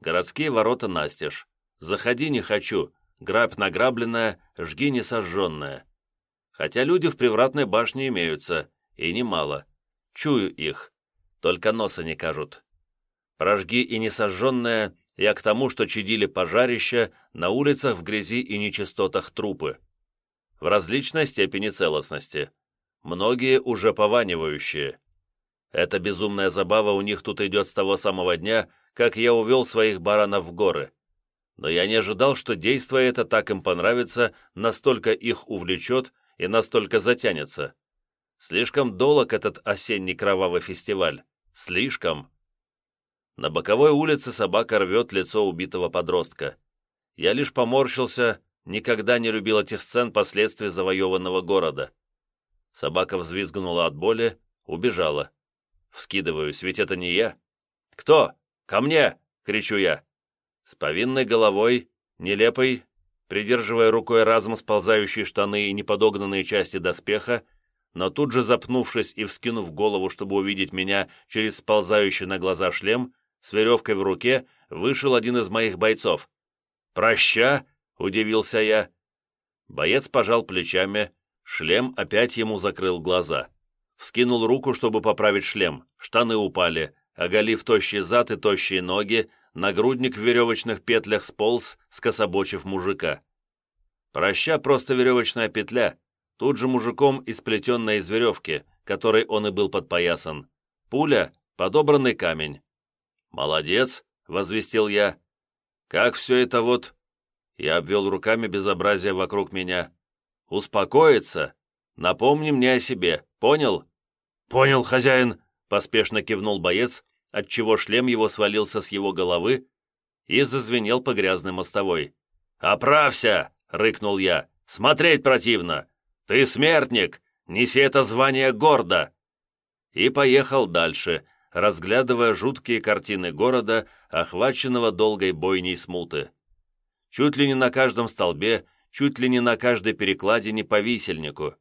Speaker 1: Городские ворота настежь. Заходи не хочу, грабь награбленная, жги несожженная. Хотя люди в привратной башне имеются, и немало. Чую их, только носа не кажут. Прожги и несожженное я к тому, что чадили пожарища, на улицах в грязи и нечистотах трупы в различной степени целостности. Многие уже пованивающие. Эта безумная забава у них тут идет с того самого дня, как я увел своих баранов в горы. Но я не ожидал, что действие это так им понравится, настолько их увлечет и настолько затянется. Слишком долг этот осенний кровавый фестиваль. Слишком. На боковой улице собака рвет лицо убитого подростка. Я лишь поморщился, никогда не любил этих сцен последствий завоеванного города. Собака взвизгнула от боли, убежала. Вскидываюсь, ведь это не я. «Кто? Ко мне!» — кричу я. С повинной головой, нелепой, придерживая рукой разом сползающие штаны и неподогнанные части доспеха, но тут же запнувшись и вскинув голову, чтобы увидеть меня через сползающий на глаза шлем, с веревкой в руке вышел один из моих бойцов. «Проща!» — удивился я. Боец пожал плечами, шлем опять ему закрыл глаза. Вскинул руку, чтобы поправить шлем, штаны упали, оголив тощий зад и тощие ноги, нагрудник в веревочных петлях сполз, скособочив мужика. Проща просто веревочная петля, тут же мужиком и сплетенная из веревки, которой он и был подпоясан. Пуля — подобранный камень. «Молодец», — возвестил я. «Как все это вот...» Я обвел руками безобразие вокруг меня. «Успокоиться? Напомни мне о себе, понял?» «Понял, хозяин», — поспешно кивнул боец, отчего шлем его свалился с его головы и зазвенел по грязной мостовой. «Оправься!» — рыкнул я. «Смотреть противно! Ты смертник! Неси это звание гордо!» И поехал дальше, разглядывая жуткие картины города, охваченного долгой бойней смуты. Чуть ли не на каждом столбе, чуть ли не на каждой перекладине по висельнику.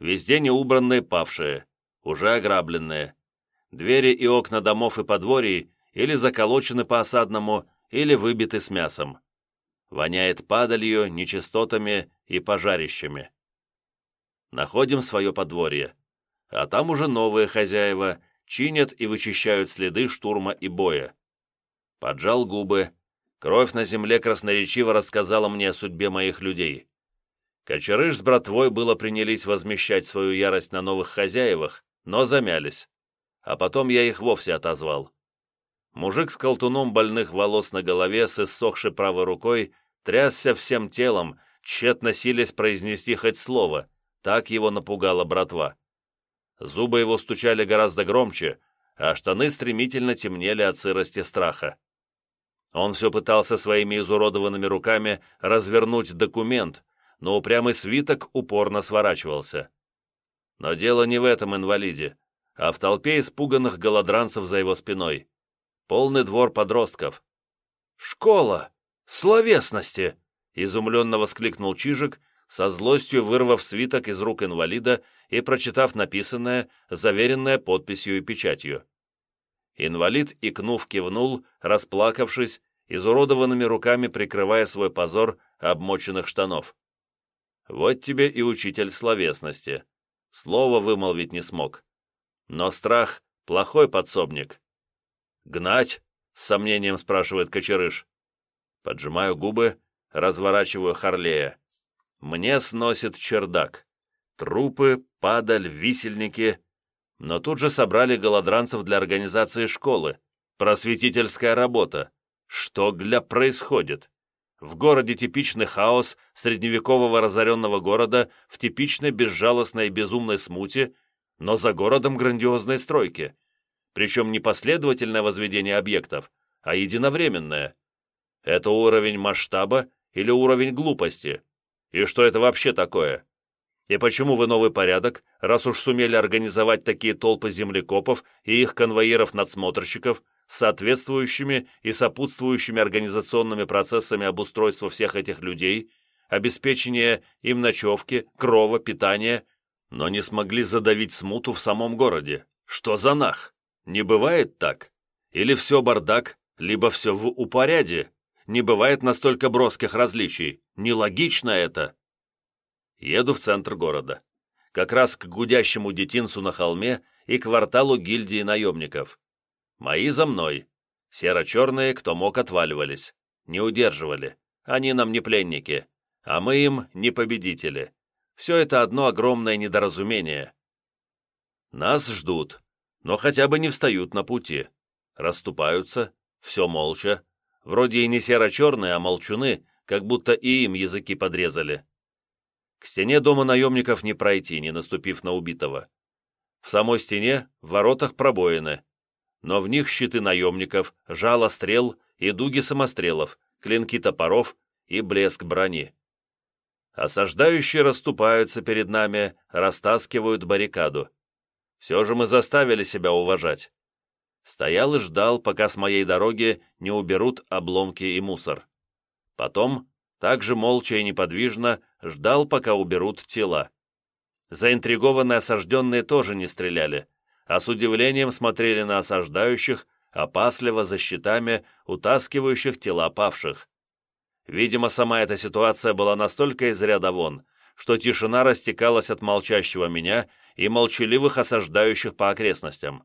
Speaker 1: Везде неубранные павшие, уже ограбленные. Двери и окна домов и подворий или заколочены по осадному, или выбиты с мясом. Воняет падалью, нечистотами и пожарищами. Находим свое подворье. А там уже новые хозяева чинят и вычищают следы штурма и боя. Поджал губы. Кровь на земле красноречиво рассказала мне о судьбе моих людей. Кочерыш с братвой было принялись возмещать свою ярость на новых хозяевах, но замялись а потом я их вовсе отозвал. Мужик с колтуном больных волос на голове с иссохшей правой рукой трясся всем телом, тщетно силясь произнести хоть слово, так его напугала братва. Зубы его стучали гораздо громче, а штаны стремительно темнели от сырости страха. Он все пытался своими изуродованными руками развернуть документ, но упрямый свиток упорно сворачивался. Но дело не в этом инвалиде а в толпе испуганных голодранцев за его спиной. Полный двор подростков. «Школа! Словесности!» — изумленно воскликнул Чижик, со злостью вырвав свиток из рук инвалида и прочитав написанное, заверенное подписью и печатью. Инвалид, икнув, кивнул, расплакавшись, изуродованными руками прикрывая свой позор обмоченных штанов. Вот тебе и учитель словесности. Слово вымолвить не смог. Но страх — плохой подсобник. «Гнать?» — с сомнением спрашивает Кочерыш. Поджимаю губы, разворачиваю Харлея. Мне сносит чердак. Трупы, падаль, висельники. Но тут же собрали голодранцев для организации школы. Просветительская работа. Что для происходит? В городе типичный хаос средневекового разоренного города в типичной безжалостной и безумной смуте но за городом грандиозные стройки. Причем не последовательное возведение объектов, а единовременное. Это уровень масштаба или уровень глупости? И что это вообще такое? И почему вы новый порядок, раз уж сумели организовать такие толпы землекопов и их конвоиров-надсмотрщиков с соответствующими и сопутствующими организационными процессами обустройства всех этих людей, обеспечения им ночевки, крова, питания но не смогли задавить смуту в самом городе. Что за нах? Не бывает так? Или все бардак, либо все в упоряде? Не бывает настолько броских различий. Нелогично это. Еду в центр города. Как раз к гудящему детинцу на холме и кварталу гильдии наемников. Мои за мной. Серо-черные, кто мог, отваливались. Не удерживали. Они нам не пленники, а мы им не победители. Все это одно огромное недоразумение. Нас ждут, но хотя бы не встают на пути. Расступаются, Все молча. Вроде и не серо-черные, а молчуны, как будто и им языки подрезали. К стене дома наемников не пройти, не наступив на убитого. В самой стене в воротах пробоины, но в них щиты наемников, жало стрел и дуги самострелов, клинки топоров и блеск брони. Осаждающие расступаются перед нами, растаскивают баррикаду. Все же мы заставили себя уважать. Стоял и ждал, пока с моей дороги не уберут обломки и мусор. Потом, также молча и неподвижно, ждал, пока уберут тела. Заинтригованные осажденные тоже не стреляли, а с удивлением смотрели на осаждающих, опасливо за щитами, утаскивающих тела павших. Видимо, сама эта ситуация была настолько из ряда вон, что тишина растекалась от молчащего меня и молчаливых осаждающих по окрестностям.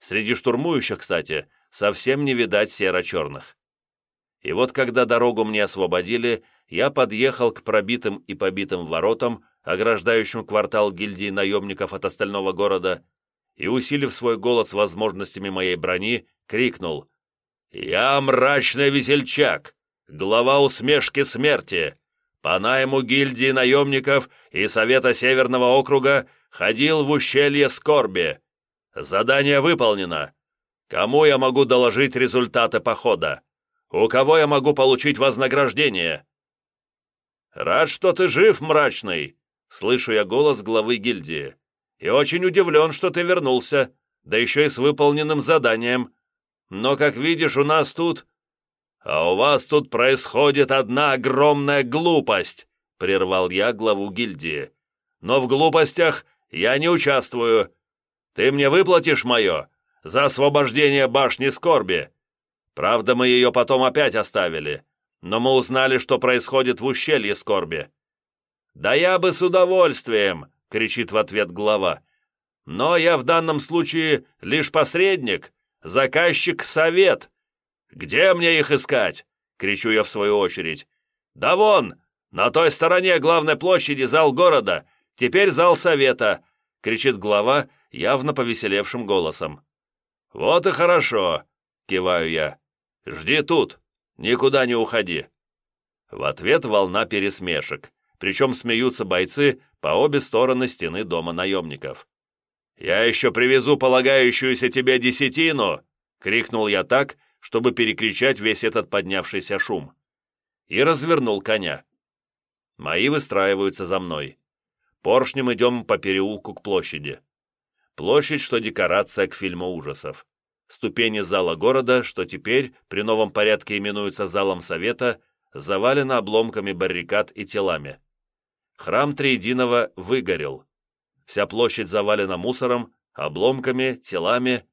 Speaker 1: Среди штурмующих, кстати, совсем не видать серо-черных. И вот когда дорогу мне освободили, я подъехал к пробитым и побитым воротам, ограждающим квартал гильдии наемников от остального города, и, усилив свой голос возможностями моей брони, крикнул «Я мрачный весельчак, глава усмешки смерти, по найму гильдии наемников и Совета Северного округа ходил в ущелье Скорби. Задание выполнено. Кому я могу доложить результаты похода? У кого я могу получить вознаграждение?» «Рад, что ты жив, мрачный!» Слышу я голос главы гильдии и очень удивлен, что ты вернулся, да еще и с выполненным заданием. Но, как видишь, у нас тут... А у вас тут происходит одна огромная глупость, прервал я главу гильдии. Но в глупостях я не участвую. Ты мне выплатишь мое за освобождение башни скорби. Правда, мы ее потом опять оставили, но мы узнали, что происходит в ущелье скорби. Да я бы с удовольствием, — кричит в ответ глава. «Но я в данном случае лишь посредник, заказчик совет. Где мне их искать?» — кричу я в свою очередь. «Да вон, на той стороне главной площади зал города, теперь зал совета», — кричит глава явно повеселевшим голосом. «Вот и хорошо», — киваю я. «Жди тут, никуда не уходи». В ответ волна пересмешек, причем смеются бойцы, по обе стороны стены дома наемников. «Я еще привезу полагающуюся тебе десятину!» — крикнул я так, чтобы перекричать весь этот поднявшийся шум. И развернул коня. Мои выстраиваются за мной. Поршнем идем по переулку к площади. Площадь, что декорация к фильму ужасов. Ступени зала города, что теперь, при новом порядке именуется залом совета, завалено обломками баррикад и телами. Храм Триединого выгорел. Вся площадь завалена мусором, обломками, телами,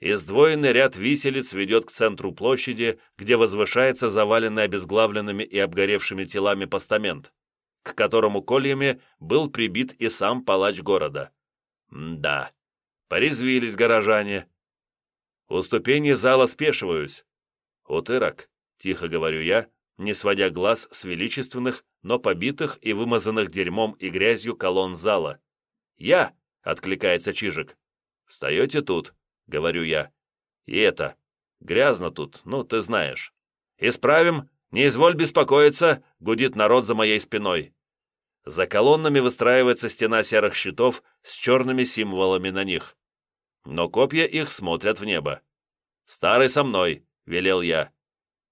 Speaker 1: и сдвоенный ряд виселиц ведет к центру площади, где возвышается заваленный обезглавленными и обгоревшими телами постамент, к которому кольями был прибит и сам палач города. Да, порезвились горожане. У ступени зала спешиваюсь. «Утырок», — тихо говорю я, не сводя глаз с величественных, но побитых и вымазанных дерьмом и грязью колонн зала. «Я!» — откликается Чижик. «Встаете тут», — говорю я. «И это. Грязно тут, ну, ты знаешь». «Исправим! Не изволь беспокоиться!» — гудит народ за моей спиной. За колоннами выстраивается стена серых щитов с черными символами на них. Но копья их смотрят в небо. «Старый со мной», — велел я.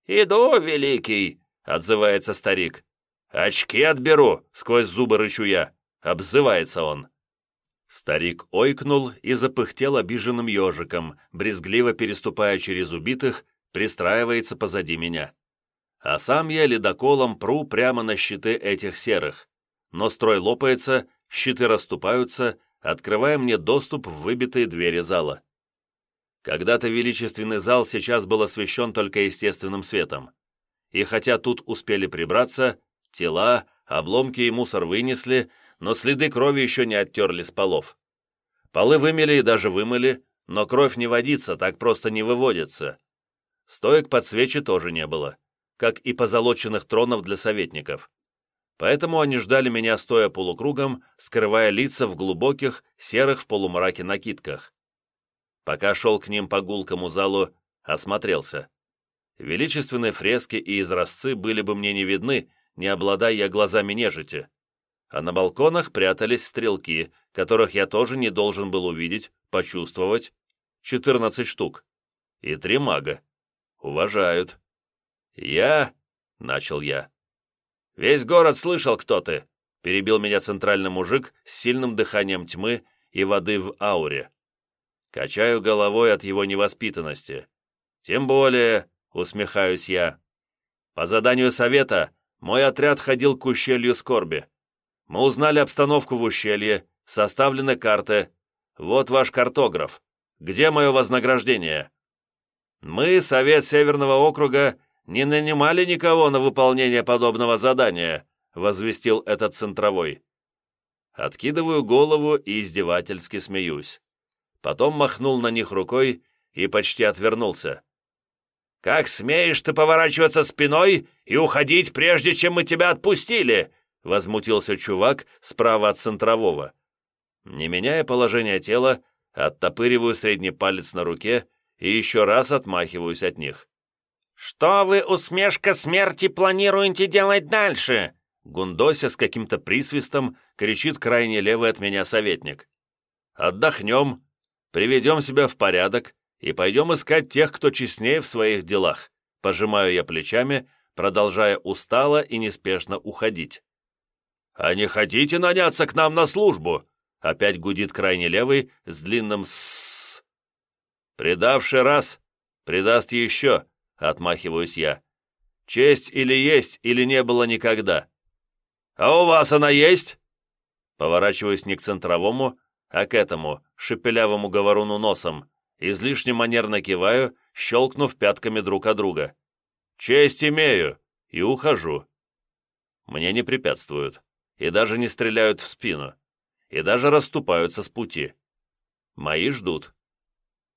Speaker 1: «Иду, великий!» — отзывается старик. «Очки отберу!» — сквозь зубы рычу я. Обзывается он. Старик ойкнул и запыхтел обиженным ежиком, брезгливо переступая через убитых, пристраивается позади меня. А сам я ледоколом пру прямо на щиты этих серых. Но строй лопается, щиты расступаются, открывая мне доступ в выбитые двери зала. Когда-то величественный зал сейчас был освещен только естественным светом. И хотя тут успели прибраться, тела, обломки и мусор вынесли, но следы крови еще не оттерли с полов. Полы вымели и даже вымыли, но кровь не водится, так просто не выводится. Стоек под свечи тоже не было, как и позолоченных тронов для советников. Поэтому они ждали меня стоя полукругом, скрывая лица в глубоких, серых в полумраке накидках. Пока шел к ним по гулкому залу, осмотрелся. величественные фрески и изразцы были бы мне не видны, не обладая я глазами нежити. А на балконах прятались стрелки, которых я тоже не должен был увидеть, почувствовать. 14 штук. И три мага. Уважают. «Я...» — начал я. «Весь город слышал, кто ты!» — перебил меня центральный мужик с сильным дыханием тьмы и воды в ауре. Качаю головой от его невоспитанности. «Тем более...» — усмехаюсь я. «По заданию совета мой отряд ходил к ущелью скорби. Мы узнали обстановку в ущелье, составлены карты. Вот ваш картограф. Где мое вознаграждение?» «Мы, Совет Северного округа, не нанимали никого на выполнение подобного задания», возвестил этот центровой. Откидываю голову и издевательски смеюсь. Потом махнул на них рукой и почти отвернулся. «Как смеешь ты поворачиваться спиной и уходить, прежде чем мы тебя отпустили?» Возмутился чувак справа от центрового. Не меняя положение тела, оттопыриваю средний палец на руке и еще раз отмахиваюсь от них.
Speaker 2: «Что вы, усмешка смерти, планируете делать дальше?»
Speaker 1: Гундося с каким-то присвистом кричит крайне левый от меня советник. «Отдохнем, приведем себя в порядок и пойдем искать тех, кто честнее в своих делах», пожимаю я плечами, продолжая устало и неспешно уходить. «А не хотите наняться к нам на службу?» Опять гудит крайне левый с длинным «сссс». «Предавший раз, предаст еще», — отмахиваюсь я. «Честь или есть, или не было никогда». «А у вас она есть?» Поворачиваюсь не к центровому, а к этому, шепелявому говоруну носом, излишне манерно киваю, щелкнув пятками друг от друга. «Честь имею!» и ухожу. Мне не препятствуют и даже не стреляют в спину, и даже расступаются с пути. Мои ждут.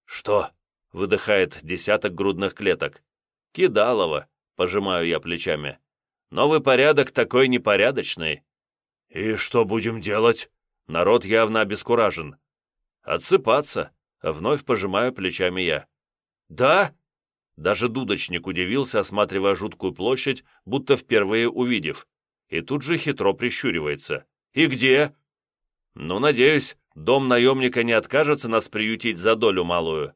Speaker 1: «Что?» — выдыхает десяток грудных клеток. «Кидалово», — пожимаю я плечами. «Новый порядок такой непорядочный». «И что будем делать?» Народ явно обескуражен. «Отсыпаться», — вновь пожимаю плечами я. «Да?» Даже дудочник удивился, осматривая жуткую площадь, будто впервые увидев и тут же хитро прищуривается. «И где?» «Ну, надеюсь, дом наемника не откажется нас приютить за долю малую».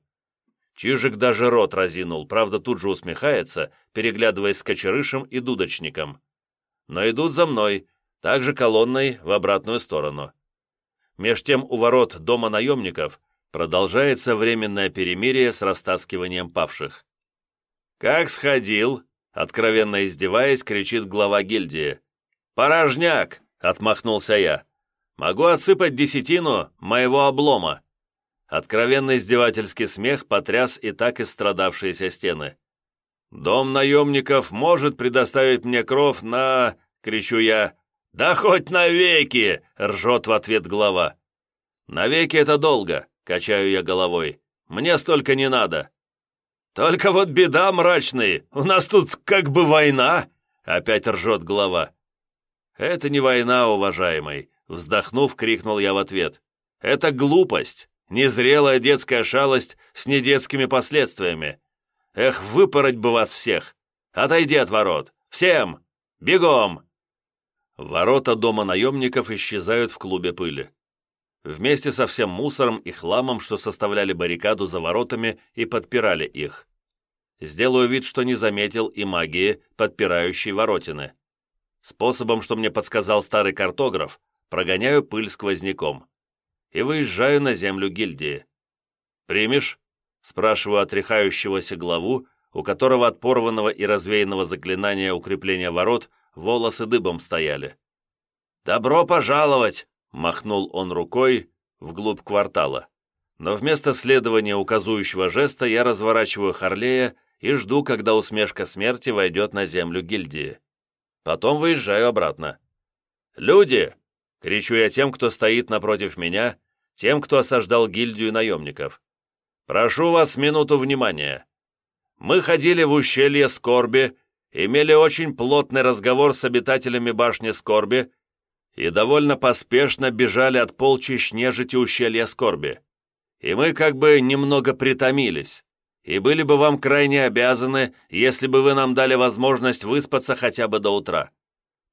Speaker 1: Чижик даже рот разинул, правда, тут же усмехается, переглядываясь с кочерышем и дудочником. Но идут за мной, также колонной в обратную сторону. Меж тем у ворот дома наемников продолжается временное перемирие с растаскиванием павших. «Как сходил?» — откровенно издеваясь, кричит глава гильдии. «Порожняк!» — отмахнулся я. «Могу отсыпать десятину моего облома». Откровенный издевательский смех потряс и так истрадавшиеся стены. «Дом наемников может предоставить мне кров на...» — кричу я. «Да хоть навеки!» — ржет в ответ глава. «Навеки это долго», — качаю я головой. «Мне столько не надо». «Только вот беда мрачный, у нас тут как бы война!» — опять ржет глава. «Это не война, уважаемый», — вздохнув, крикнул я в ответ. «Это глупость, незрелая детская шалость с недетскими последствиями. Эх, выпороть бы вас всех! Отойди от ворот! Всем! Бегом!» Ворота дома наемников исчезают в клубе пыли. Вместе со всем мусором и хламом, что составляли баррикаду за воротами и подпирали их. Сделаю вид, что не заметил и магии, подпирающей воротины. Способом, что мне подсказал старый картограф, прогоняю пыль сквозняком. И выезжаю на землю гильдии. «Примешь?» — спрашиваю отряхающегося главу, у которого от порванного и развеянного заклинания укрепления ворот волосы дыбом стояли. «Добро пожаловать!» — махнул он рукой вглубь квартала. Но вместо следования указующего жеста я разворачиваю Харлея и жду, когда усмешка смерти войдет на землю гильдии. Потом выезжаю обратно. «Люди!» — кричу я тем, кто стоит напротив меня, тем, кто осаждал гильдию наемников. «Прошу вас минуту внимания. Мы ходили в ущелье Скорби, имели очень плотный разговор с обитателями башни Скорби и довольно поспешно бежали от полчищ нежити ущелья Скорби. И мы как бы немного притомились. И были бы вам крайне обязаны, если бы вы нам дали возможность выспаться хотя бы до утра.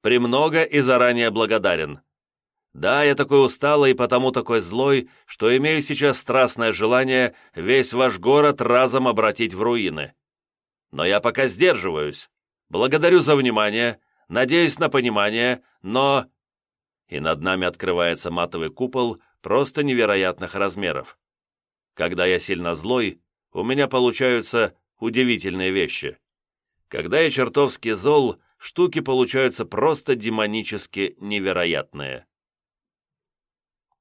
Speaker 1: Премного и заранее благодарен. Да, я такой усталый и потому такой злой, что имею сейчас страстное желание весь ваш город разом обратить в руины. Но я пока сдерживаюсь. Благодарю за внимание, надеюсь на понимание, но...» И над нами открывается матовый купол просто невероятных размеров. Когда я сильно злой, у меня получаются удивительные вещи. Когда я чертовски зол, штуки получаются просто демонически невероятные.